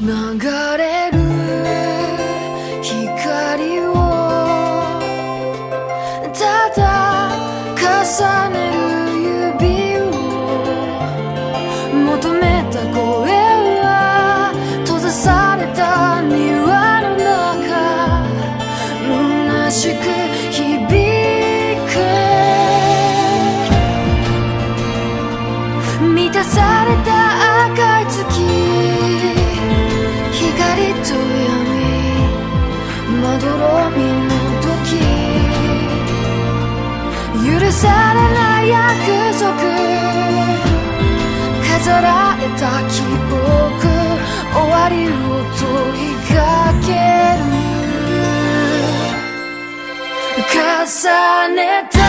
流れる光をただ重ねる指を求めた声は閉ざされた庭の中虚しく響く。満たされた赤許されない約束。飾られた記憶終わりを問いかける。重ねた